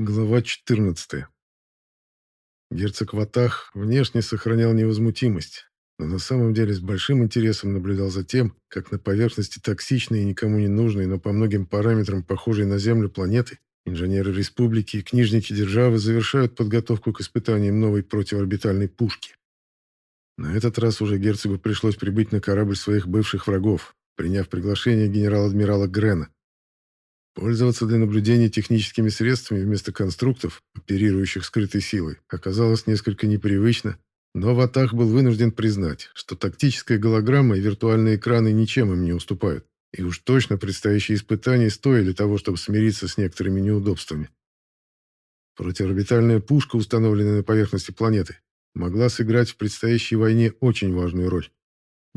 Глава 14. Герцог Ватах внешне сохранял невозмутимость, но на самом деле с большим интересом наблюдал за тем, как на поверхности токсичной и никому не нужной, но по многим параметрам похожей на Землю планеты, инженеры республики и книжники державы завершают подготовку к испытаниям новой противорбитальной пушки. На этот раз уже герцогу пришлось прибыть на корабль своих бывших врагов, приняв приглашение генерал-адмирала Грена. Пользоваться для наблюдения техническими средствами вместо конструктов, оперирующих скрытой силой, оказалось несколько непривычно, но Ватах был вынужден признать, что тактическая голограмма и виртуальные экраны ничем им не уступают, и уж точно предстоящие испытания стоили того, чтобы смириться с некоторыми неудобствами. Противорбитальная пушка, установленная на поверхности планеты, могла сыграть в предстоящей войне очень важную роль.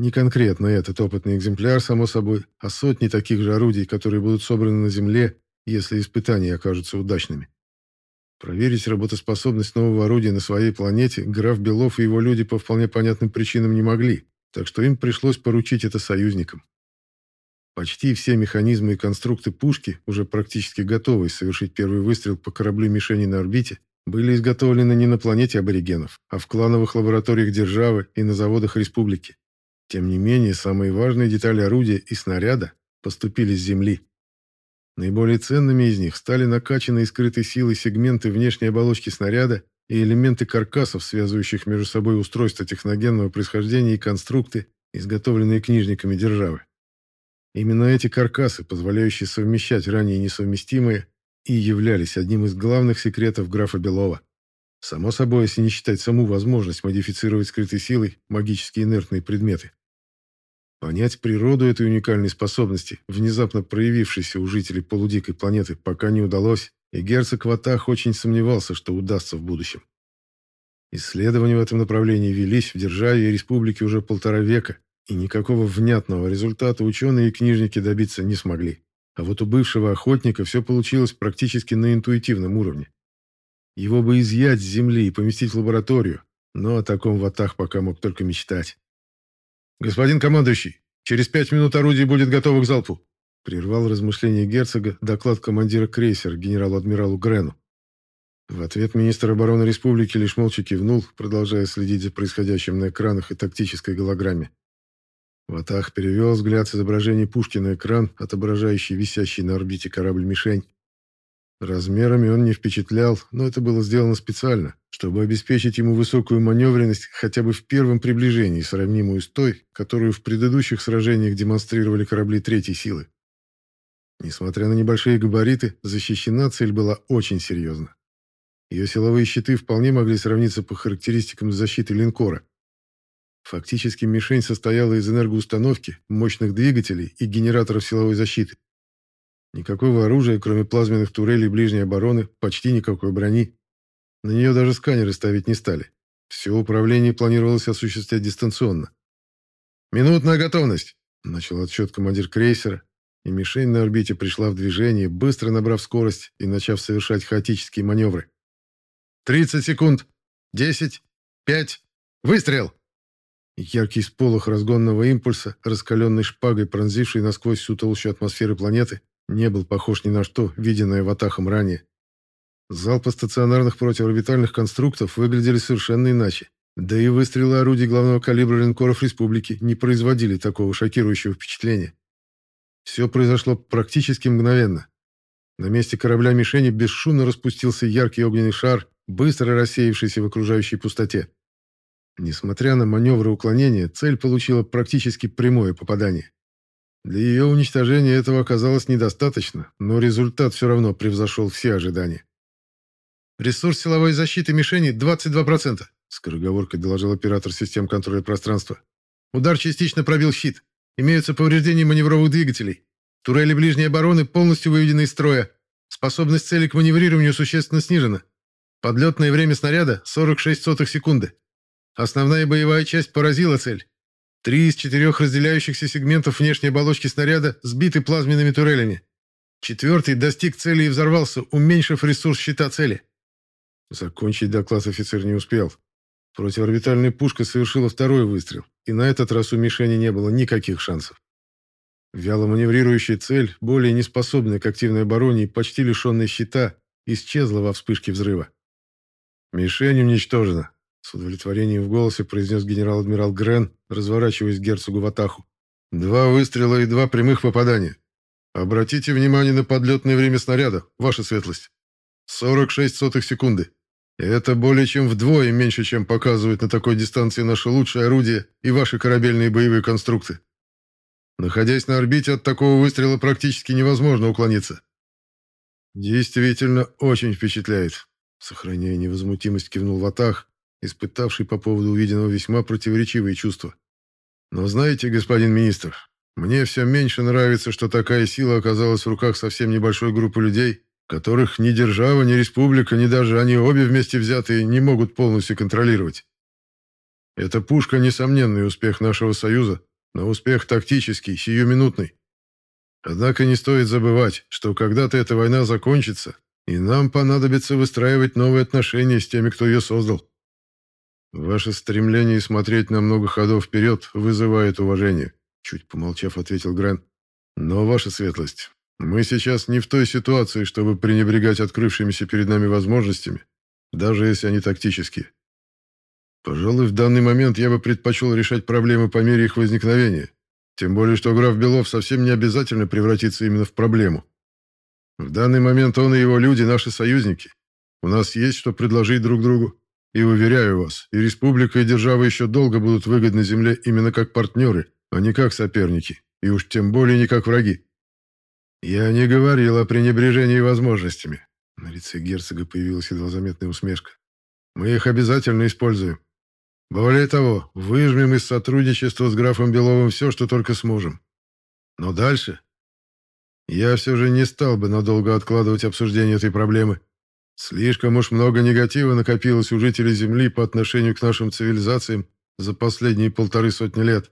Не конкретно этот опытный экземпляр, само собой, а сотни таких же орудий, которые будут собраны на Земле, если испытания окажутся удачными. Проверить работоспособность нового орудия на своей планете граф Белов и его люди по вполне понятным причинам не могли, так что им пришлось поручить это союзникам. Почти все механизмы и конструкты пушки, уже практически готовые совершить первый выстрел по кораблю-мишени на орбите, были изготовлены не на планете аборигенов, а в клановых лабораториях державы и на заводах республики. Тем не менее, самые важные детали орудия и снаряда поступили с Земли. Наиболее ценными из них стали накачанные скрытой силой сегменты внешней оболочки снаряда и элементы каркасов, связывающих между собой устройства техногенного происхождения и конструкты, изготовленные книжниками державы. Именно эти каркасы, позволяющие совмещать ранее несовместимые, и являлись одним из главных секретов графа Белова. Само собой, если не считать саму возможность модифицировать скрытой силой магически инертные предметы. Понять природу этой уникальной способности, внезапно проявившейся у жителей полудикой планеты, пока не удалось, и герцог Ватах очень сомневался, что удастся в будущем. Исследования в этом направлении велись в державе и республике уже полтора века, и никакого внятного результата ученые и книжники добиться не смогли. А вот у бывшего охотника все получилось практически на интуитивном уровне. Его бы изъять с земли и поместить в лабораторию, но о таком Ватах пока мог только мечтать. «Господин командующий, через пять минут орудие будет готово к залпу», прервал размышления герцога доклад командира крейсера генералу-адмиралу Грену. В ответ министр обороны республики лишь молча кивнул, продолжая следить за происходящим на экранах и тактической голограмме. Ватах перевел взгляд с изображения пушки на экран, отображающий висящий на орбите корабль-мишень, Размерами он не впечатлял, но это было сделано специально, чтобы обеспечить ему высокую маневренность хотя бы в первом приближении, сравнимую с той, которую в предыдущих сражениях демонстрировали корабли третьей силы. Несмотря на небольшие габариты, защищена цель была очень серьезно. Ее силовые щиты вполне могли сравниться по характеристикам с защитой линкора. Фактически мишень состояла из энергоустановки, мощных двигателей и генераторов силовой защиты. Никакого оружия, кроме плазменных турелей ближней обороны, почти никакой брони. На нее даже сканеры ставить не стали. Все управление планировалось осуществлять дистанционно. «Минутная готовность!» – начал отсчет командир крейсера, и мишень на орбите пришла в движение, быстро набрав скорость и начав совершать хаотические маневры. «Тридцать секунд! Десять! Пять! Выстрел!» Яркий сполох разгонного импульса, раскаленной шпагой, пронзивший насквозь всю толщу атмосферы планеты, не был похож ни на что, виденное Ватахом ранее. Залпы стационарных противорбитальных конструктов выглядели совершенно иначе. Да и выстрелы орудий главного калибра линкоров республики не производили такого шокирующего впечатления. Все произошло практически мгновенно. На месте корабля-мишени бесшумно распустился яркий огненный шар, быстро рассеявшийся в окружающей пустоте. Несмотря на маневры уклонения, цель получила практически прямое попадание. Для ее уничтожения этого оказалось недостаточно, но результат все равно превзошел все ожидания. «Ресурс силовой защиты мишени 22%, — скороговоркой доложил оператор систем контроля пространства. «Удар частично пробил щит. Имеются повреждения маневровых двигателей. Турели ближней обороны полностью выведены из строя. Способность цели к маневрированию существенно снижена. Подлетное время снаряда — 46 сотых секунды. Основная боевая часть поразила цель. Три из четырех разделяющихся сегментов внешней оболочки снаряда сбиты плазменными турелями. Четвертый достиг цели и взорвался, уменьшив ресурс щита цели. Закончить доклад офицер не успел. Противорбитальная пушка совершила второй выстрел, и на этот раз у мишени не было никаких шансов. Вяло маневрирующая цель, более неспособная к активной обороне и почти лишенная щита, исчезла во вспышке взрыва. «Мишень уничтожена», — с удовлетворением в голосе произнес генерал-адмирал Грен, разворачиваясь к герцогу в атаху. «Два выстрела и два прямых попадания. Обратите внимание на подлетное время снаряда, ваша светлость. 46 сотых секунды. Это более чем вдвое меньше, чем показывает на такой дистанции наше лучшее орудие и ваши корабельные боевые конструкты. Находясь на орбите, от такого выстрела практически невозможно уклониться. Действительно, очень впечатляет. Сохраняя невозмутимость, кивнул Ватах, испытавший по поводу увиденного весьма противоречивые чувства. Но знаете, господин министр, мне все меньше нравится, что такая сила оказалась в руках совсем небольшой группы людей, которых ни держава, ни республика, ни даже они обе вместе взятые не могут полностью контролировать. Эта пушка – несомненный успех нашего союза, но успех тактический, сиюминутный. Однако не стоит забывать, что когда-то эта война закончится, и нам понадобится выстраивать новые отношения с теми, кто ее создал. Ваше стремление смотреть на много ходов вперед вызывает уважение. Чуть помолчав, ответил Грен. Но, ваша светлость, мы сейчас не в той ситуации, чтобы пренебрегать открывшимися перед нами возможностями, даже если они тактические. Пожалуй, в данный момент я бы предпочел решать проблемы по мере их возникновения. Тем более, что граф Белов совсем не обязательно превратиться именно в проблему. В данный момент он и его люди наши союзники. У нас есть что предложить друг другу. И уверяю вас, и республика, и держава еще долго будут выгодны земле именно как партнеры, а не как соперники, и уж тем более не как враги. Я не говорил о пренебрежении возможностями. На лице герцога появилась едва заметная усмешка. Мы их обязательно используем. Более того, выжмем из сотрудничества с графом Беловым все, что только сможем. Но дальше... Я все же не стал бы надолго откладывать обсуждение этой проблемы. Слишком уж много негатива накопилось у жителей Земли по отношению к нашим цивилизациям за последние полторы сотни лет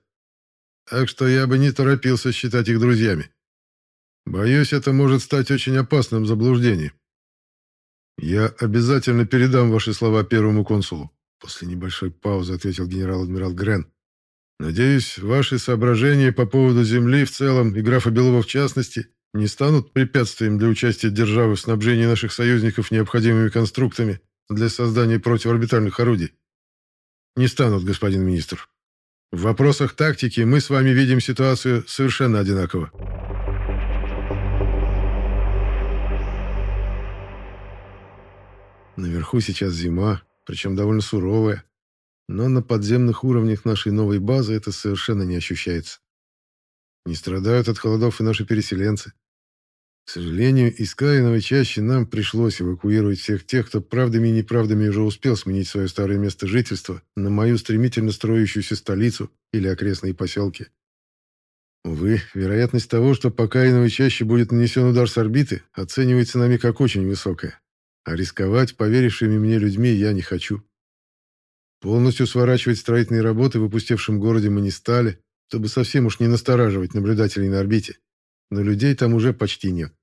так что я бы не торопился считать их друзьями. Боюсь, это может стать очень опасным заблуждением. Я обязательно передам ваши слова первому консулу. После небольшой паузы ответил генерал-адмирал Грен. Надеюсь, ваши соображения по поводу Земли в целом и графа Белова в частности не станут препятствием для участия державы в снабжении наших союзников необходимыми конструктами для создания противорбитальных орудий. Не станут, господин министр. В вопросах тактики мы с вами видим ситуацию совершенно одинаково. Наверху сейчас зима, причем довольно суровая, но на подземных уровнях нашей новой базы это совершенно не ощущается. Не страдают от холодов и наши переселенцы. К сожалению, из Каиновой чаще нам пришлось эвакуировать всех тех, кто правдами и неправдами уже успел сменить свое старое место жительства на мою стремительно строящуюся столицу или окрестные поселки. Увы, вероятность того, что по Каиновой чаще будет нанесен удар с орбиты, оценивается нами как очень высокая. А рисковать поверившими мне людьми я не хочу. Полностью сворачивать строительные работы в опустевшем городе мы не стали, чтобы совсем уж не настораживать наблюдателей на орбите. Но людей там уже почти нет.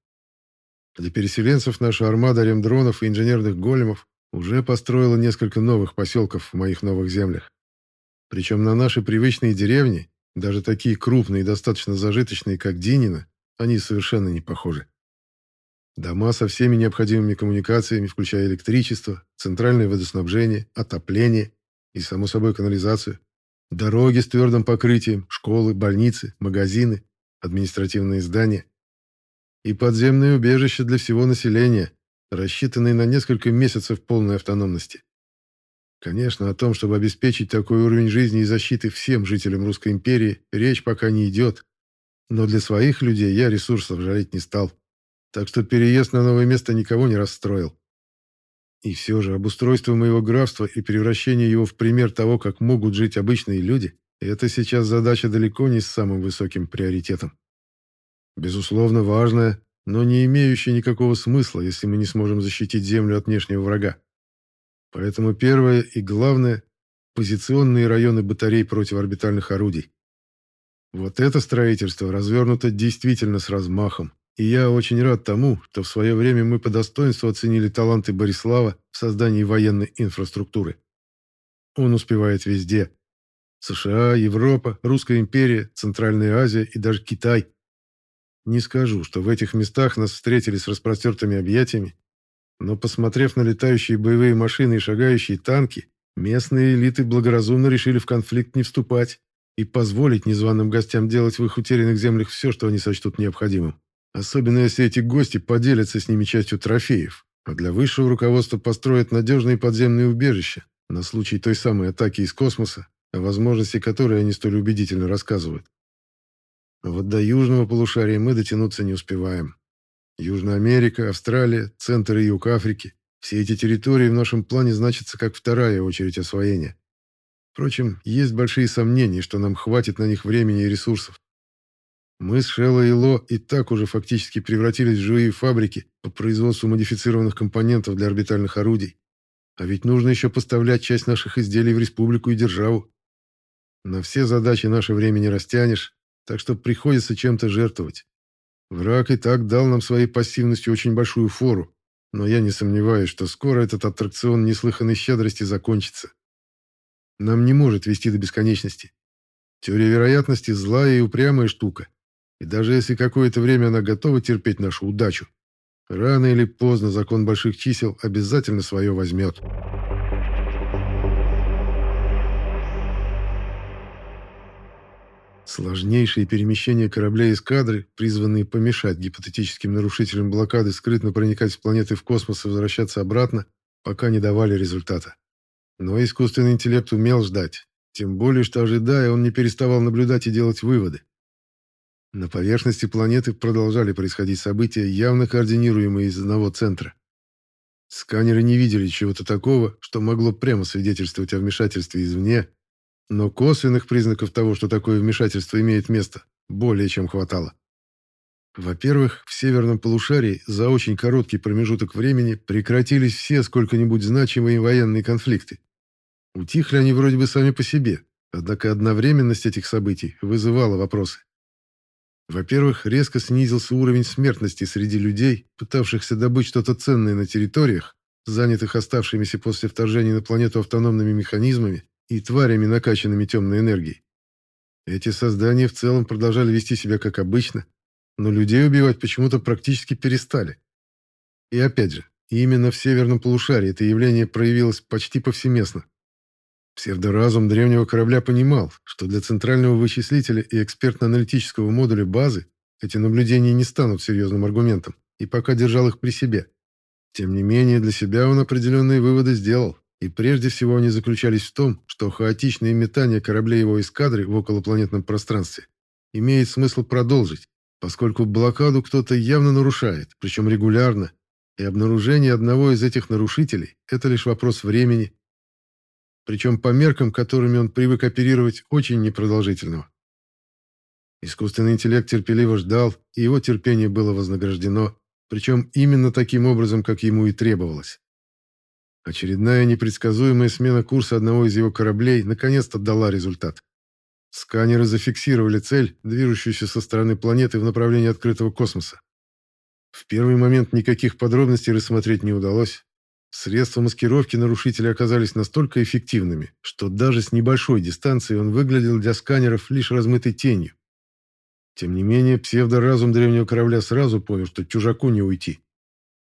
Для переселенцев наша армада ремдронов и инженерных големов уже построила несколько новых поселков в моих новых землях. Причем на наши привычные деревни, даже такие крупные и достаточно зажиточные, как Динина, они совершенно не похожи. Дома со всеми необходимыми коммуникациями, включая электричество, центральное водоснабжение, отопление и, само собой, канализацию. Дороги с твердым покрытием, школы, больницы, магазины, административные здания – и подземные убежища для всего населения, рассчитанные на несколько месяцев полной автономности. Конечно, о том, чтобы обеспечить такой уровень жизни и защиты всем жителям Русской империи, речь пока не идет. Но для своих людей я ресурсов жалеть не стал. Так что переезд на новое место никого не расстроил. И все же обустройство моего графства и превращение его в пример того, как могут жить обычные люди, это сейчас задача далеко не с самым высоким приоритетом. Безусловно, важная, но не имеющая никакого смысла, если мы не сможем защитить Землю от внешнего врага. Поэтому первое и главное – позиционные районы батарей противоорбитальных орудий. Вот это строительство развернуто действительно с размахом, и я очень рад тому, что в свое время мы по достоинству оценили таланты Борислава в создании военной инфраструктуры. Он успевает везде. США, Европа, Русская империя, Центральная Азия и даже Китай – не скажу, что в этих местах нас встретили с распростертыми объятиями, Но посмотрев на летающие боевые машины и шагающие танки, местные элиты благоразумно решили в конфликт не вступать и позволить незваным гостям делать в их утерянных землях все, что они сочтут необходимым. Особенно если эти гости поделятся с ними частью трофеев, а для высшего руководства построят надежные подземные убежища на случай той самой атаки из космоса, о возможности которой они столь убедительно рассказывают. Вот до южного полушария мы дотянуться не успеваем. Южная Америка, Австралия, центр и юг Африки – все эти территории в нашем плане значатся как вторая очередь освоения. Впрочем, есть большие сомнения, что нам хватит на них времени и ресурсов. Мы с Шелло и Ло и так уже фактически превратились в живые фабрики по производству модифицированных компонентов для орбитальных орудий. А ведь нужно еще поставлять часть наших изделий в республику и державу. На все задачи наше время не растянешь, так что приходится чем-то жертвовать. Враг и так дал нам своей пассивностью очень большую фору, но я не сомневаюсь, что скоро этот аттракцион неслыханной щедрости закончится. Нам не может вести до бесконечности. Теория вероятности – злая и упрямая штука, и даже если какое-то время она готова терпеть нашу удачу, рано или поздно закон больших чисел обязательно свое возьмет. Сложнейшие перемещения кораблей эскадры, призванные помешать гипотетическим нарушителям блокады скрытно проникать с планеты в космос и возвращаться обратно, пока не давали результата. Но искусственный интеллект умел ждать, тем более, что, ожидая, он не переставал наблюдать и делать выводы. На поверхности планеты продолжали происходить события, явно координируемые из одного центра. Сканеры не видели чего-то такого, что могло прямо свидетельствовать о вмешательстве извне, но косвенных признаков того, что такое вмешательство имеет место, более чем хватало. Во-первых, в северном полушарии за очень короткий промежуток времени прекратились все сколько-нибудь значимые военные конфликты. Утихли они вроде бы сами по себе, однако одновременность этих событий вызывала вопросы. Во-первых, резко снизился уровень смертности среди людей, пытавшихся добыть что-то ценное на территориях, занятых оставшимися после вторжения на планету автономными механизмами и тварями, накачанными темной энергией. Эти создания в целом продолжали вести себя как обычно, но людей убивать почему-то практически перестали. И опять же, именно в северном полушарии это явление проявилось почти повсеместно. Псевдоразум древнего корабля понимал, что для центрального вычислителя и экспертно-аналитического модуля базы эти наблюдения не станут серьезным аргументом, и пока держал их при себе. Тем не менее, для себя он определенные выводы сделал, и прежде всего они заключались в том, что хаотичные метания кораблей его эскадры в околопланетном пространстве имеет смысл продолжить, поскольку блокаду кто-то явно нарушает, причем регулярно, и обнаружение одного из этих нарушителей – это лишь вопрос времени, причем по меркам, которыми он привык оперировать, очень непродолжительного. Искусственный интеллект терпеливо ждал, и его терпение было вознаграждено, причем именно таким образом, как ему и требовалось. Очередная непредсказуемая смена курса одного из его кораблей наконец-то дала результат. Сканеры зафиксировали цель, движущуюся со стороны планеты в направлении открытого космоса. В первый момент никаких подробностей рассмотреть не удалось. Средства маскировки нарушителя оказались настолько эффективными, что даже с небольшой дистанции он выглядел для сканеров лишь размытой тенью. Тем не менее, псевдоразум древнего корабля сразу понял, что чужаку не уйти.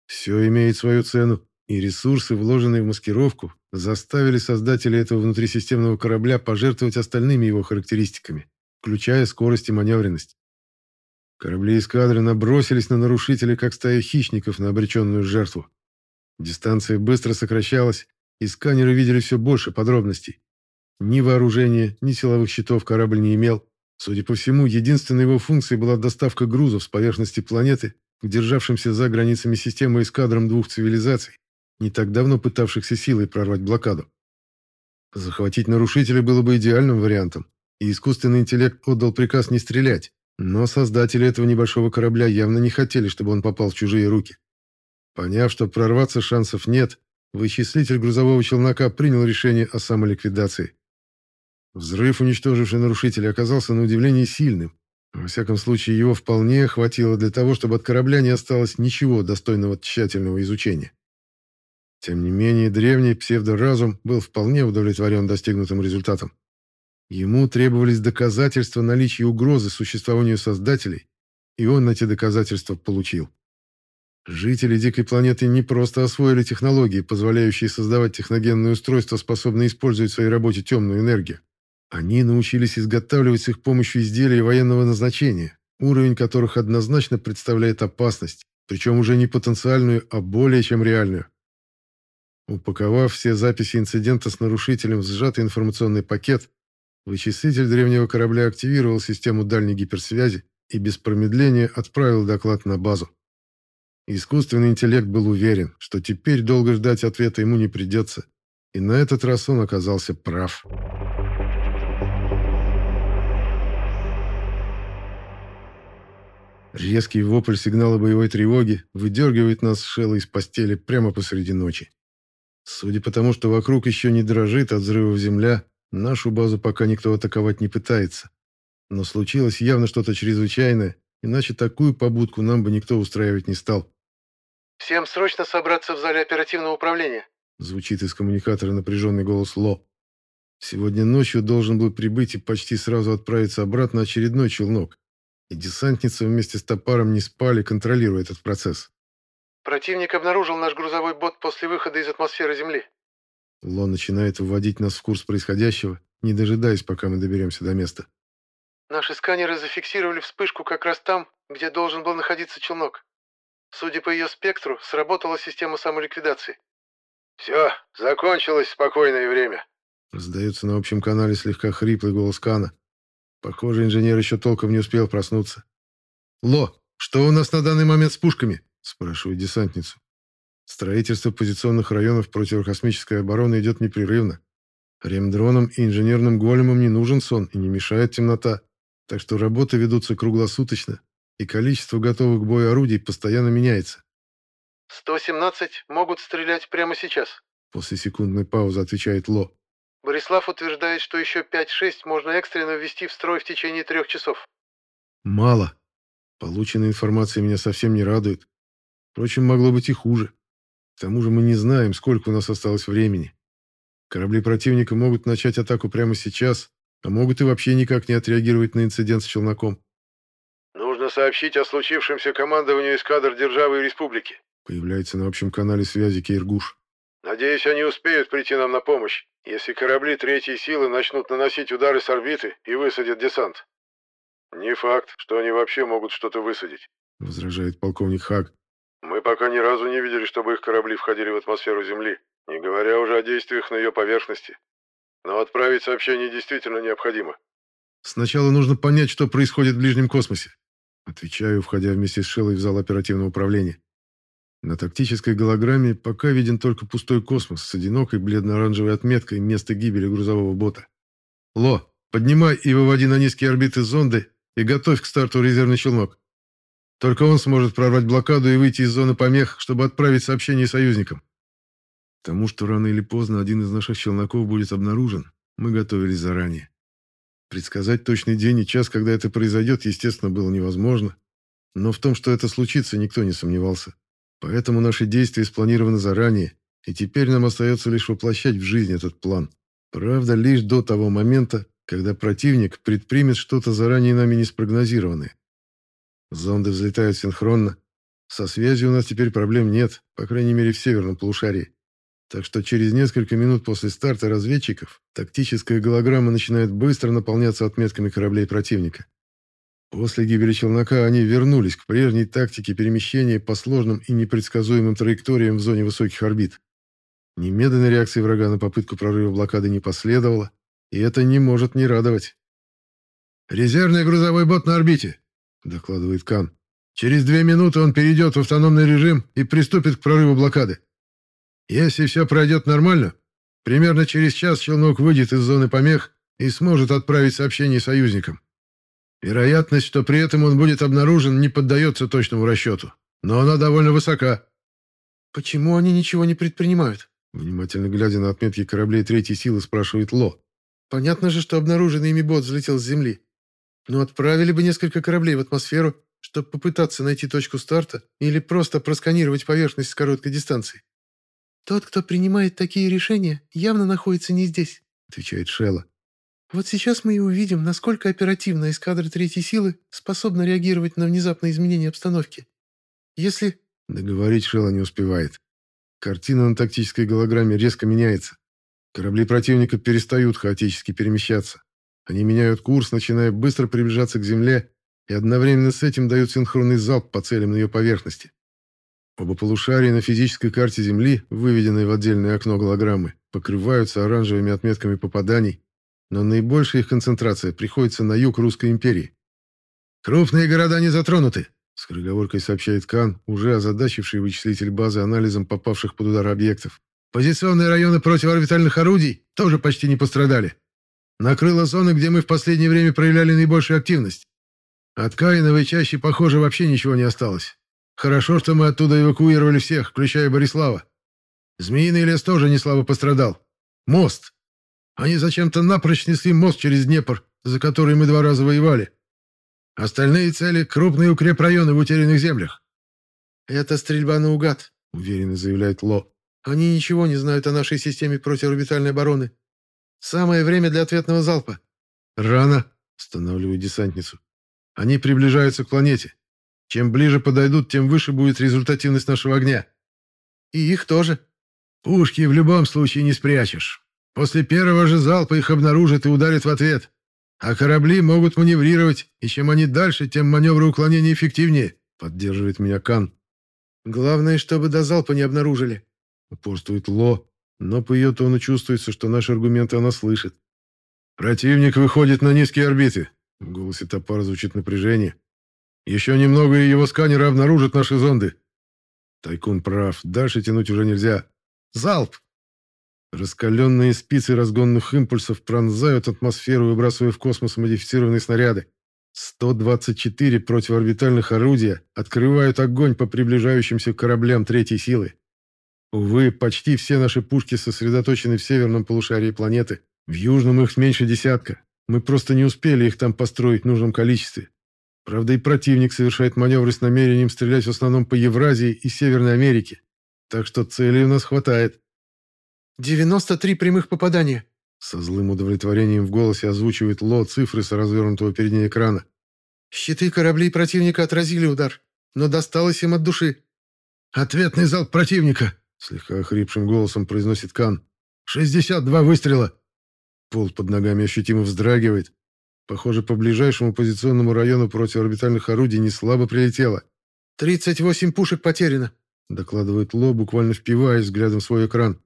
Все имеет свою цену, и ресурсы, вложенные в маскировку, заставили создателей этого внутрисистемного корабля пожертвовать остальными его характеристиками, включая скорость и маневренность. Корабли эскадры набросились на нарушителей, как стая хищников на обреченную жертву. Дистанция быстро сокращалась, и сканеры видели все больше подробностей. Ни вооружения, ни силовых щитов корабль не имел. Судя по всему, единственной его функцией была доставка грузов с поверхности планеты к державшимся за границами системы эскадрам двух цивилизаций, не так давно пытавшихся силой прорвать блокаду. Захватить нарушителя было бы идеальным вариантом, и искусственный интеллект отдал приказ не стрелять, но создатели этого небольшого корабля явно не хотели, чтобы он попал в чужие руки. Поняв, что прорваться шансов нет, вычислитель грузового челнока принял решение о самоликвидации. Взрыв, уничтоживший нарушителя, оказался на удивление сильным. Во всяком случае, его вполне хватило для того, чтобы от корабля не осталось ничего достойного тщательного изучения. Тем не менее, древний псевдоразум был вполне удовлетворен достигнутым результатом. Ему требовались доказательства наличия угрозы существованию создателей, и он эти доказательства получил. Жители дикой планеты не просто освоили технологии, позволяющие создавать техногенные устройства, способные использовать в своей работе темную энергию. Они научились изготавливать с их помощью изделия военного назначения, уровень которых однозначно представляет опасность, причем уже не потенциальную, а более чем реальную. Упаковав все записи инцидента с нарушителем в сжатый информационный пакет, вычислитель древнего корабля активировал систему дальней гиперсвязи и без промедления отправил доклад на базу. Искусственный интеллект был уверен, что теперь долго ждать ответа ему не придется, и на этот раз он оказался прав. Резкий вопль сигнала боевой тревоги выдергивает нас с Шелла из постели прямо посреди ночи. Судя по тому, что вокруг еще не дрожит от взрывов земля, нашу базу пока никто атаковать не пытается. Но случилось явно что-то чрезвычайное, иначе такую побудку нам бы никто устраивать не стал. «Всем срочно собраться в зале оперативного управления», звучит из коммуникатора напряженный голос Ло. Сегодня ночью должен был прибыть и почти сразу отправиться обратно очередной челнок. И десантницы вместе с топаром не спали, контролируя этот процесс. «Противник обнаружил наш грузовой бот после выхода из атмосферы Земли». Ло начинает вводить нас в курс происходящего, не дожидаясь, пока мы доберемся до места. «Наши сканеры зафиксировали вспышку как раз там, где должен был находиться челнок. Судя по ее спектру, сработала система самоликвидации. «Все, закончилось спокойное время», — раздается на общем канале слегка хриплый голос Кана. Похоже, инженер еще толком не успел проснуться. «Ло, что у нас на данный момент с пушками?» — спрашиваю десантницу. Строительство позиционных районов противокосмической обороны идет непрерывно. Ремдронам и инженерным големам не нужен сон и не мешает темнота, так что работы ведутся круглосуточно, и количество готовых к бою орудий постоянно меняется. «117 могут стрелять прямо сейчас», — после секундной паузы отвечает Ло. «Борислав утверждает, что еще 5-6 можно экстренно ввести в строй в течение трех часов». «Мало. Полученная информация меня совсем не радует. Впрочем, могло быть и хуже. К тому же мы не знаем, сколько у нас осталось времени. Корабли противника могут начать атаку прямо сейчас, а могут и вообще никак не отреагировать на инцидент с челноком. Нужно сообщить о случившемся командованию эскадр Державы и Республики. Появляется на общем канале связи Кейргуш. Надеюсь, они успеют прийти нам на помощь, если корабли третьей силы начнут наносить удары с орбиты и высадят десант. Не факт, что они вообще могут что-то высадить, возражает полковник Хаг. Мы пока ни разу не видели, чтобы их корабли входили в атмосферу Земли, не говоря уже о действиях на ее поверхности. Но отправить сообщение действительно необходимо. Сначала нужно понять, что происходит в ближнем космосе. Отвечаю, входя вместе с Шеллой в зал оперативного управления. На тактической голограмме пока виден только пустой космос с одинокой бледно-оранжевой отметкой места гибели грузового бота. Ло, поднимай и выводи на низкие орбиты зонды и готовь к старту резервный челнок. Только он сможет прорвать блокаду и выйти из зоны помех, чтобы отправить сообщение союзникам. К тому, что рано или поздно один из наших челноков будет обнаружен, мы готовились заранее. Предсказать точный день и час, когда это произойдет, естественно, было невозможно. Но в том, что это случится, никто не сомневался. Поэтому наши действия спланированы заранее, и теперь нам остается лишь воплощать в жизнь этот план. Правда, лишь до того момента, когда противник предпримет что-то заранее нами не спрогнозированное. Зонды взлетают синхронно. Со связью у нас теперь проблем нет, по крайней мере в северном полушарии. Так что через несколько минут после старта разведчиков тактическая голограмма начинает быстро наполняться отметками кораблей противника. После гибели челнока они вернулись к прежней тактике перемещения по сложным и непредсказуемым траекториям в зоне высоких орбит. Немедленной реакции врага на попытку прорыва блокады не последовало, и это не может не радовать. «Резервный грузовой бот на орбите», — докладывает Кан. «Через две минуты он перейдет в автономный режим и приступит к прорыву блокады. Если все пройдет нормально, примерно через час челнок выйдет из зоны помех и сможет отправить сообщение союзникам. Вероятность, что при этом он будет обнаружен, не поддается точному расчету, но она довольно высока. «Почему они ничего не предпринимают?» Внимательно глядя на отметки кораблей третьей силы, спрашивает Ло. «Понятно же, что обнаруженный ими бот взлетел с Земли. Но отправили бы несколько кораблей в атмосферу, чтобы попытаться найти точку старта или просто просканировать поверхность с короткой дистанции. «Тот, кто принимает такие решения, явно находится не здесь», — отвечает Шелла. «Вот сейчас мы и увидим, насколько оперативно эскадра третьей силы способна реагировать на внезапные изменения обстановки. Если Договорить Шелла не успевает. Картина на тактической голограмме резко меняется. Корабли противника перестают хаотически перемещаться. Они меняют курс, начиная быстро приближаться к Земле, и одновременно с этим дают синхронный залп по целям на ее поверхности. Оба полушария на физической карте Земли, выведенной в отдельное окно голограммы, покрываются оранжевыми отметками попаданий, но наибольшая их концентрация приходится на юг Русской империи. «Крупные города не затронуты», — скороговоркой сообщает Кан, уже озадачивший вычислитель базы анализом попавших под удар объектов. «Позиционные районы противорбитальных орудий тоже почти не пострадали. Накрыла зоны, где мы в последнее время проявляли наибольшую активность. От Каиновой чаще, похоже, вообще ничего не осталось. Хорошо, что мы оттуда эвакуировали всех, включая Борислава. Змеиный лес тоже не слабо пострадал. Мост. Они зачем-то напрочь снесли мост через Днепр, за который мы два раза воевали. Остальные цели — крупные укрепрайоны в утерянных землях. «Это стрельба наугад», — уверенно заявляет Ло. «Они ничего не знают о нашей системе противорбитальной обороны. Самое время для ответного залпа». «Рано», — останавливаю десантницу. «Они приближаются к планете. Чем ближе подойдут, тем выше будет результативность нашего огня». «И их тоже». «Пушки в любом случае не спрячешь. После первого же залпа их обнаружат и ударят в ответ. А корабли могут маневрировать, и чем они дальше, тем маневры уклонения эффективнее», — поддерживает меня Кан. «Главное, чтобы до залпа не обнаружили», — упорствует Ло, но по ее тону чувствуется, что наши аргументы она слышит. «Противник выходит на низкие орбиты», — в голосе Топар звучит напряжение. «Еще немного, и его сканеры обнаружат наши зонды». Тайкун прав, дальше тянуть уже нельзя. «Залп!» Раскаленные спицы разгонных импульсов пронзают атмосферу, выбрасывая в космос модифицированные снаряды. 124 противорбитальных орудия открывают огонь по приближающимся кораблям третьей силы. Увы, почти все наши пушки сосредоточены в северном полушарии планеты. В южном их меньше десятка. Мы просто не успели их там построить в нужном количестве. Правда, и противник совершает маневры с намерением стрелять в основном по Евразии и Северной Америке. Так что целей у нас хватает. «93 прямых попадания», — со злым удовлетворением в голосе озвучивает Ло цифры с развернутого перед ней экрана. «Щиты кораблей противника отразили удар, но досталось им от души». «Ответный залп противника», — слегка охрипшим голосом произносит Кан. «62 выстрела». Пол под ногами ощутимо вздрагивает. Похоже, по ближайшему позиционному району противорбитальных орудий не слабо прилетело. «38 пушек потеряно», — докладывает Ло, буквально впиваясь взглядом в свой экран.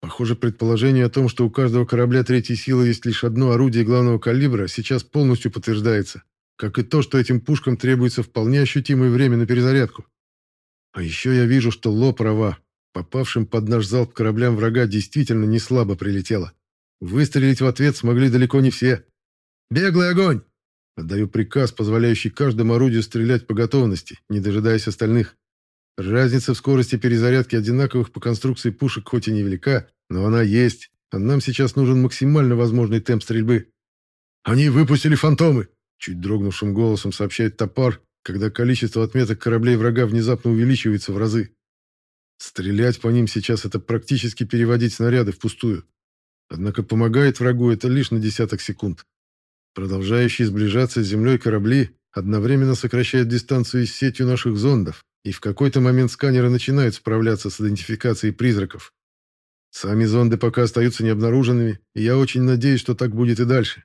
Похоже, предположение о том, что у каждого корабля третьей силы есть лишь одно орудие главного калибра, сейчас полностью подтверждается, как и то, что этим пушкам требуется вполне ощутимое время на перезарядку. А еще я вижу, что Ло права. Попавшим под наш залп кораблям врага действительно не слабо прилетело. Выстрелить в ответ смогли далеко не все. «Беглый огонь!» Отдаю приказ, позволяющий каждому орудию стрелять по готовности, не дожидаясь остальных. Разница в скорости перезарядки одинаковых по конструкции пушек хоть и невелика, но она есть, а нам сейчас нужен максимально возможный темп стрельбы. «Они выпустили фантомы!» Чуть дрогнувшим голосом сообщает топар, когда количество отметок кораблей врага внезапно увеличивается в разы. Стрелять по ним сейчас это практически переводить снаряды впустую. Однако помогает врагу это лишь на десяток секунд. Продолжающие сближаться с землей корабли одновременно сокращают дистанцию с сетью наших зондов, и в какой-то момент сканеры начинают справляться с идентификацией призраков. Сами зонды пока остаются необнаруженными, и я очень надеюсь, что так будет и дальше.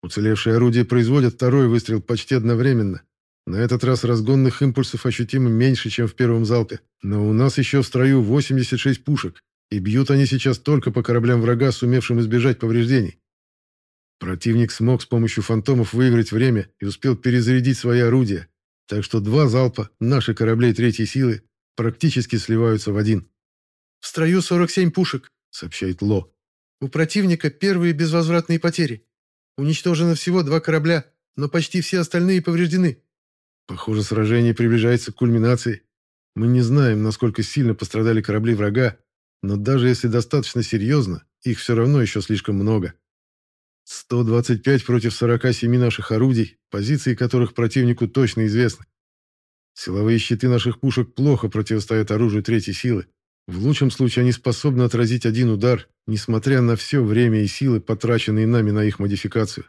Уцелевшие орудия производят второй выстрел почти одновременно. На этот раз разгонных импульсов ощутимо меньше, чем в первом залпе, но у нас еще в строю 86 пушек, и бьют они сейчас только по кораблям врага, сумевшим избежать повреждений. Противник смог с помощью фантомов выиграть время и успел перезарядить свои орудия, так что два залпа, наши кораблей третьей силы, практически сливаются в один. «В строю 47 пушек», — сообщает Ло. «У противника первые безвозвратные потери. Уничтожено всего два корабля, но почти все остальные повреждены». Похоже, сражение приближается к кульминации. Мы не знаем, насколько сильно пострадали корабли врага, но даже если достаточно серьезно, их все равно еще слишком много. 125 против 47 наших орудий, позиции которых противнику точно известны. Силовые щиты наших пушек плохо противостоят оружию третьей силы. В лучшем случае они способны отразить один удар, несмотря на все время и силы, потраченные нами на их модификацию.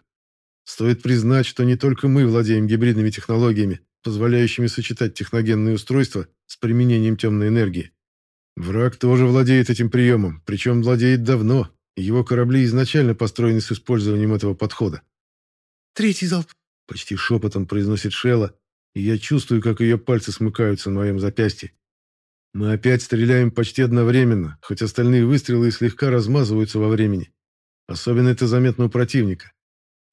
Стоит признать, что не только мы владеем гибридными технологиями, позволяющими сочетать техногенные устройства с применением темной энергии. Враг тоже владеет этим приемом, причем владеет давно, и его корабли изначально построены с использованием этого подхода. «Третий залп!» — почти шепотом произносит Шелла, и я чувствую, как ее пальцы смыкаются на моем запястье. Мы опять стреляем почти одновременно, хоть остальные выстрелы и слегка размазываются во времени. Особенно это заметно у противника.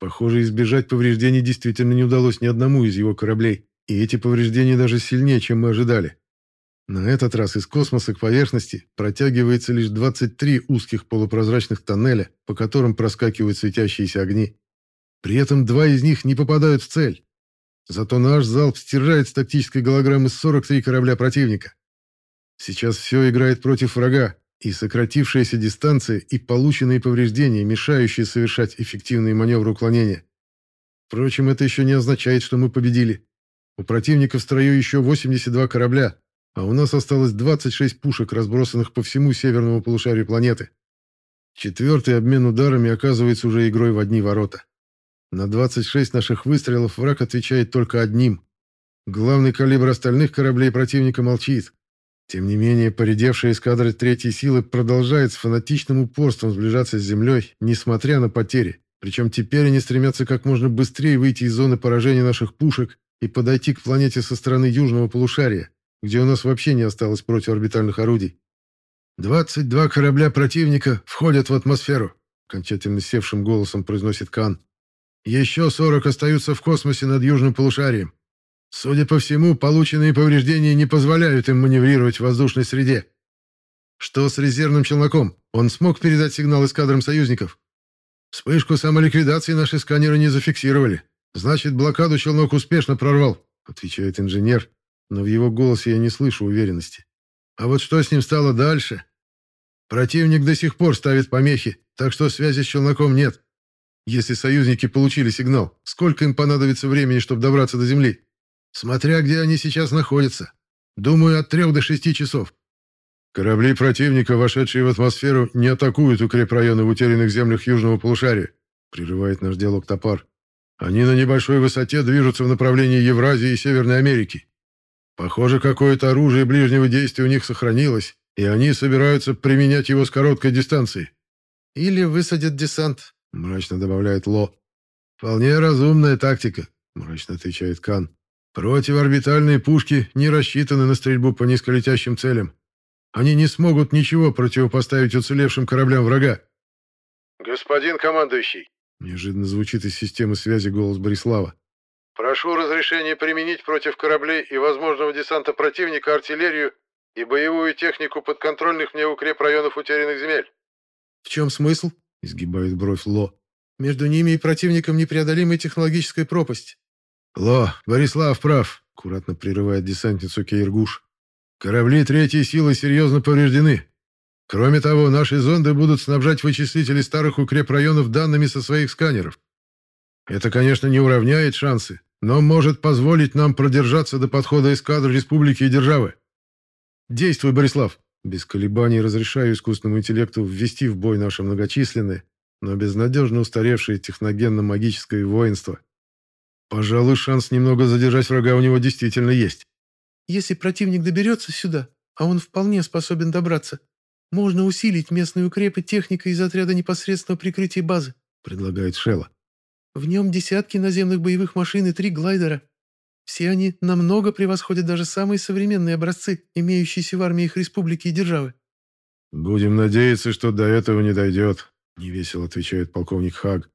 Похоже, избежать повреждений действительно не удалось ни одному из его кораблей, и эти повреждения даже сильнее, чем мы ожидали. На этот раз из космоса к поверхности протягивается лишь 23 узких полупрозрачных тоннеля, по которым проскакивают светящиеся огни. При этом два из них не попадают в цель. Зато наш залп стирает с тактической голограммы 43 корабля противника. Сейчас все играет против врага, и сократившаяся дистанция, и полученные повреждения, мешающие совершать эффективные маневры уклонения. Впрочем, это еще не означает, что мы победили. У противника в строю еще 82 корабля, а у нас осталось 26 пушек, разбросанных по всему северному полушарию планеты. Четвертый обмен ударами оказывается уже игрой в одни ворота. На 26 наших выстрелов враг отвечает только одним. Главный калибр остальных кораблей противника молчит. Тем не менее, поредевшая эскадра третьей силы продолжает с фанатичным упорством сближаться с Землей, несмотря на потери. Причем теперь они стремятся как можно быстрее выйти из зоны поражения наших пушек и подойти к планете со стороны южного полушария, где у нас вообще не осталось противоорбитальных орудий. «Двадцать два корабля противника входят в атмосферу», окончательно севшим голосом произносит Кан. «Еще сорок остаются в космосе над южным полушарием. Судя по всему, полученные повреждения не позволяют им маневрировать в воздушной среде. Что с резервным челноком? Он смог передать сигнал эскадрам союзников? Вспышку самоликвидации наши сканеры не зафиксировали. Значит, блокаду челнок успешно прорвал, отвечает инженер, но в его голосе я не слышу уверенности. А вот что с ним стало дальше? Противник до сих пор ставит помехи, так что связи с челноком нет. Если союзники получили сигнал, сколько им понадобится времени, чтобы добраться до Земли? Смотря где они сейчас находятся. Думаю, от трех до шести часов. Корабли противника, вошедшие в атмосферу, не атакуют укрепрайоны в утерянных землях южного полушария, прерывает наш диалог Топар. Они на небольшой высоте движутся в направлении Евразии и Северной Америки. Похоже, какое-то оружие ближнего действия у них сохранилось, и они собираются применять его с короткой дистанции. Или высадят десант, мрачно добавляет Ло. Вполне разумная тактика, мрачно отвечает Кан. Противоорбитальные пушки не рассчитаны на стрельбу по низколетящим целям. Они не смогут ничего противопоставить уцелевшим кораблям врага. «Господин командующий!» Неожиданно звучит из системы связи голос Борислава. Прошу разрешения применить против кораблей и возможного десанта противника артиллерию и боевую технику подконтрольных мне укрепрайонов утерянных земель. В чем смысл? Изгибает бровь Ло. Между ними и противником непреодолимая технологическая пропасть. Ло, Борислав прав, аккуратно прерывает десантницу Кейргуш. Корабли третьей силы серьезно повреждены. Кроме того, наши зонды будут снабжать вычислители старых укрепрайонов данными со своих сканеров. Это, конечно, не уравняет шансы, но может позволить нам продержаться до подхода эскадр республики и державы. Действуй, Борислав. Без колебаний разрешаю искусственному интеллекту ввести в бой наше многочисленное, но безнадежно устаревшее техногенно-магическое воинство. Пожалуй, шанс немного задержать врага у него действительно есть. Если противник доберется сюда, а он вполне способен добраться, можно усилить местные укрепы техникой из отряда непосредственного прикрытия базы, предлагает Шелла. В нем десятки наземных боевых машин и три глайдера. Все они намного превосходят даже самые современные образцы, имеющиеся в армии их республики и державы. «Будем надеяться, что до этого не дойдет», — невесело отвечает полковник Хаг.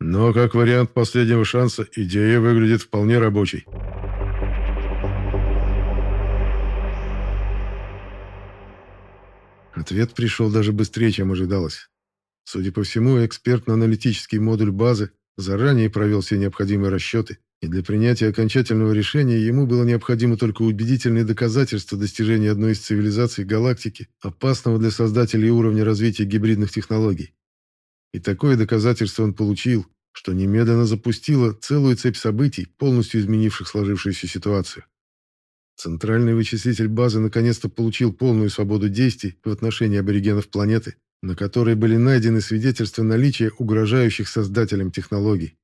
«Но как вариант последнего шанса идея выглядит вполне рабочей». Ответ пришел даже быстрее, чем ожидалось. Судя по всему, экспертно-аналитический модуль базы заранее провел все необходимые расчеты, и для принятия окончательного решения ему было необходимо только убедительные доказательства достижения одной из цивилизаций галактики, опасного для создателей уровня развития гибридных технологий. И такое доказательство он получил, что немедленно запустило целую цепь событий, полностью изменивших сложившуюся ситуацию. Центральный вычислитель базы наконец-то получил полную свободу действий в отношении аборигенов планеты на которой были найдены свидетельства наличия угрожающих создателям технологий.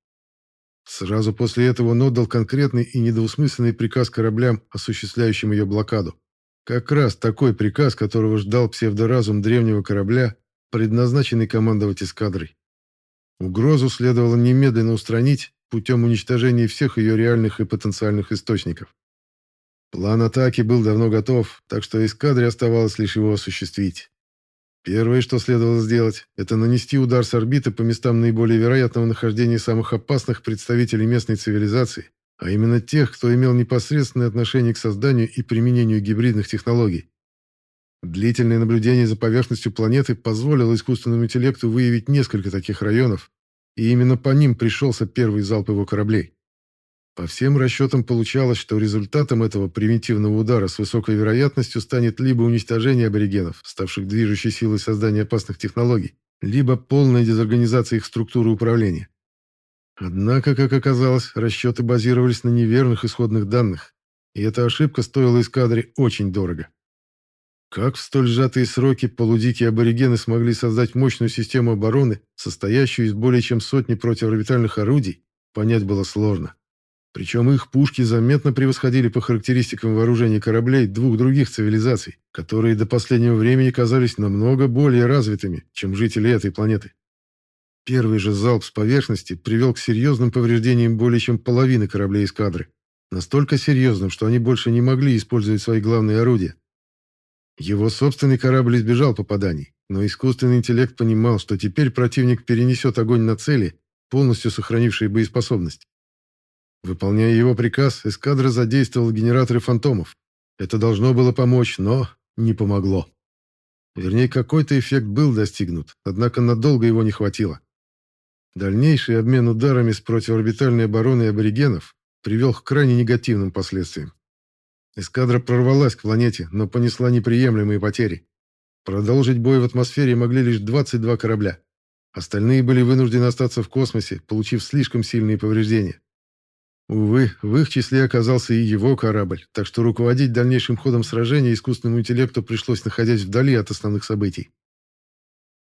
Сразу после этого он отдал конкретный и недвусмысленный приказ кораблям, осуществляющим ее блокаду. Как раз такой приказ, которого ждал псевдоразум древнего корабля, предназначенный командовать эскадрой. Угрозу следовало немедленно устранить путем уничтожения всех ее реальных и потенциальных источников. План атаки был давно готов, так что эскадре оставалось лишь его осуществить. Первое, что следовало сделать, это нанести удар с орбиты по местам наиболее вероятного нахождения самых опасных представителей местной цивилизации, а именно тех, кто имел непосредственное отношение к созданию и применению гибридных технологий. Длительное наблюдение за поверхностью планеты позволило искусственному интеллекту выявить несколько таких районов, и именно по ним пришелся первый залп его кораблей. По всем расчетам получалось, что результатом этого примитивного удара с высокой вероятностью станет либо уничтожение аборигенов, ставших движущей силой создания опасных технологий, либо полная дезорганизация их структуры управления. Однако, как оказалось, расчеты базировались на неверных исходных данных, и эта ошибка стоила эскадре очень дорого. Как в столь сжатые сроки полудикие аборигены смогли создать мощную систему обороны, состоящую из более чем сотни противорбитальных орудий, понять было сложно. Причем их пушки заметно превосходили по характеристикам вооружения кораблей двух других цивилизаций, которые до последнего времени казались намного более развитыми, чем жители этой планеты. Первый же залп с поверхности привел к серьезным повреждениям более чем половины кораблей эскадры. Настолько серьезным, что они больше не могли использовать свои главные орудия. Его собственный корабль избежал попаданий, но искусственный интеллект понимал, что теперь противник перенесет огонь на цели, полностью сохранившие боеспособность. Выполняя его приказ, эскадра задействовала генераторы фантомов. Это должно было помочь, но не помогло. Вернее, какой-то эффект был достигнут, однако надолго его не хватило. Дальнейший обмен ударами с противорбитальной обороной аборигенов привел к крайне негативным последствиям. Эскадра прорвалась к планете, но понесла неприемлемые потери. Продолжить бой в атмосфере могли лишь 22 корабля. Остальные были вынуждены остаться в космосе, получив слишком сильные повреждения. Увы, в их числе оказался и его корабль, так что руководить дальнейшим ходом сражения искусственному интеллекту пришлось находясь вдали от основных событий.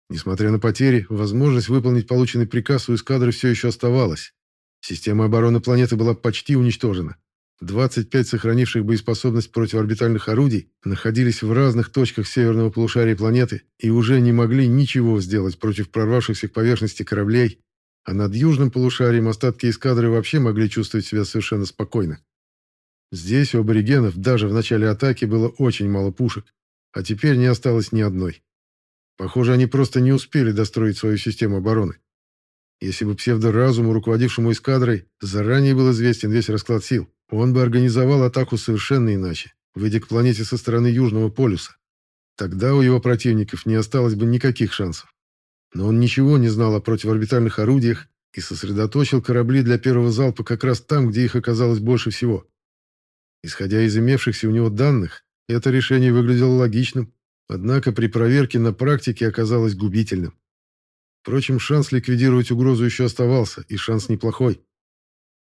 Несмотря на потери, возможность выполнить полученный приказ у эскадры все еще оставалась. Система обороны планеты была почти уничтожена. 25 сохранивших боеспособность противоорбитальных орудий находились в разных точках северного полушария планеты и уже не могли ничего сделать против прорвавшихся к поверхности кораблей а над южным полушарием остатки эскадры вообще могли чувствовать себя совершенно спокойно. Здесь у аборигенов даже в начале атаки было очень мало пушек, а теперь не осталось ни одной. Похоже, они просто не успели достроить свою систему обороны. Если бы псевдоразуму, руководившему эскадрой, заранее был известен весь расклад сил, он бы организовал атаку совершенно иначе, выйдя к планете со стороны Южного полюса. Тогда у его противников не осталось бы никаких шансов. Но он ничего не знал о противорбитальных орудиях и сосредоточил корабли для первого залпа как раз там, где их оказалось больше всего. Исходя из имевшихся у него данных, это решение выглядело логичным, однако при проверке на практике оказалось губительным. Впрочем, шанс ликвидировать угрозу еще оставался, и шанс неплохой.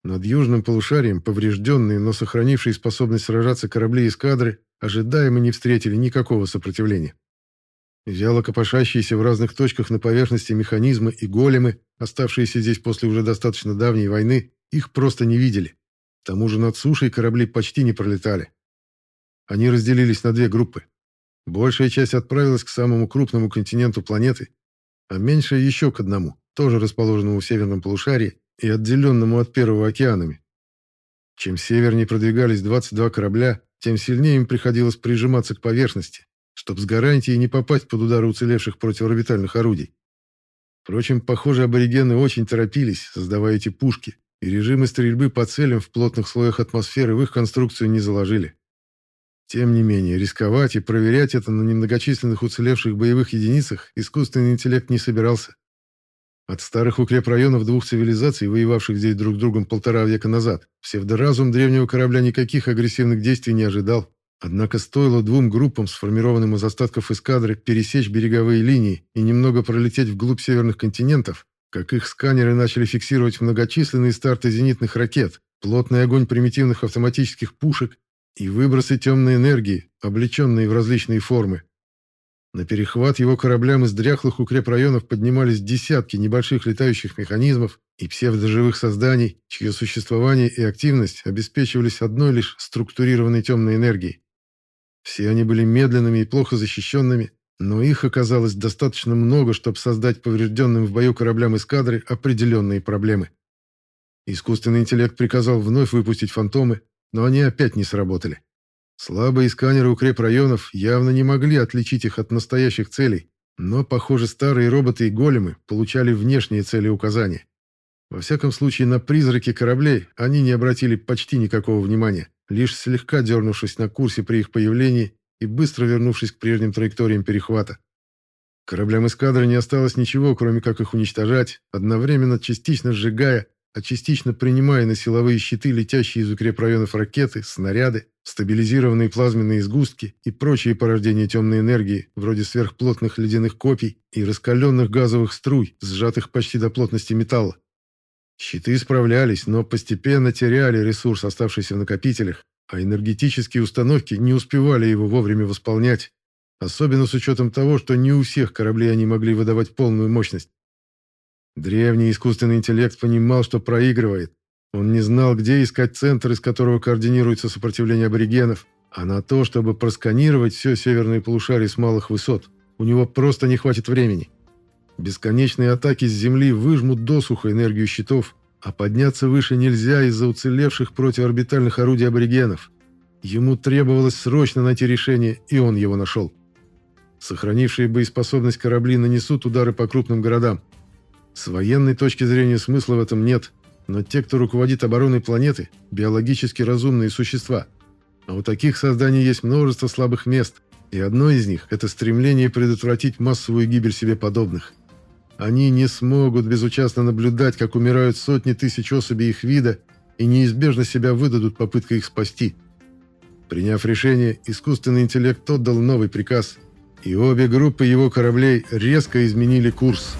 Над южным полушарием поврежденные, но сохранившие способность сражаться корабли эскадры ожидаемо не встретили никакого сопротивления. Вяло копошащиеся в разных точках на поверхности механизмы и големы, оставшиеся здесь после уже достаточно давней войны, их просто не видели. К тому же над сушей корабли почти не пролетали. Они разделились на две группы. Большая часть отправилась к самому крупному континенту планеты, а меньшая еще к одному, тоже расположенному в северном полушарии и отделенному от первого океанами. Чем севернее продвигались 22 корабля, тем сильнее им приходилось прижиматься к поверхности, чтобы с гарантией не попасть под удары уцелевших противорбитальных орудий. Впрочем, похоже, аборигены очень торопились, создавая эти пушки, и режимы стрельбы по целям в плотных слоях атмосферы в их конструкцию не заложили. Тем не менее, рисковать и проверять это на немногочисленных уцелевших боевых единицах искусственный интеллект не собирался. От старых укрепрайонов двух цивилизаций, воевавших здесь друг с другом полтора века назад, псевдоразум древнего корабля никаких агрессивных действий не ожидал. Однако стоило двум группам, сформированным из остатков эскадры, пересечь береговые линии и немного пролететь вглубь северных континентов, как их сканеры начали фиксировать многочисленные старты зенитных ракет, плотный огонь примитивных автоматических пушек и выбросы темной энергии, облеченные в различные формы. На перехват его кораблям из дряхлых укрепрайонов поднимались десятки небольших летающих механизмов и псевдоживых созданий, чье существование и активность обеспечивались одной лишь структурированной темной энергией. Все они были медленными и плохо защищенными, но их оказалось достаточно много, чтобы создать поврежденным в бою кораблям эскадры определенные проблемы. Искусственный интеллект приказал вновь выпустить фантомы, но они опять не сработали. Слабые сканеры укрепрайонов явно не могли отличить их от настоящих целей, но, похоже, старые роботы и големы получали внешние цели указания. Во всяком случае, на призраки кораблей они не обратили почти никакого внимания, лишь слегка дернувшись на курсе при их появлении и быстро вернувшись к прежним траекториям перехвата. Кораблям эскадры не осталось ничего, кроме как их уничтожать, одновременно частично сжигая, а частично принимая на силовые щиты летящие из укрепрайонов ракеты, снаряды, стабилизированные плазменные сгустки и прочие порождения темной энергии, вроде сверхплотных ледяных копий и раскаленных газовых струй, сжатых почти до плотности металла. Щиты справлялись, но постепенно теряли ресурс, оставшийся в накопителях, а энергетические установки не успевали его вовремя восполнять, особенно с учетом того, что не у всех кораблей они могли выдавать полную мощность. Древний искусственный интеллект понимал, что проигрывает. Он не знал, где искать центр, из которого координируется сопротивление аборигенов, а на то, чтобы просканировать все северное полушарие с малых высот, у него просто не хватит времени. Бесконечные атаки с Земли выжмут досуха энергию щитов, а подняться выше нельзя из-за уцелевших противоорбитальных орудий аборигенов. Ему требовалось срочно найти решение, и он его нашел. Сохранившие боеспособность корабли нанесут удары по крупным городам. С военной точки зрения смысла в этом нет, но те, кто руководит обороной планеты, биологически разумные существа. А у таких созданий есть множество слабых мест, и одно из них – это стремление предотвратить массовую гибель себе подобных – они не смогут безучастно наблюдать, как умирают сотни тысяч особей их вида, и неизбежно себя выдадут попыткой их спасти. Приняв решение, искусственный интеллект отдал новый приказ, и обе группы его кораблей резко изменили курс.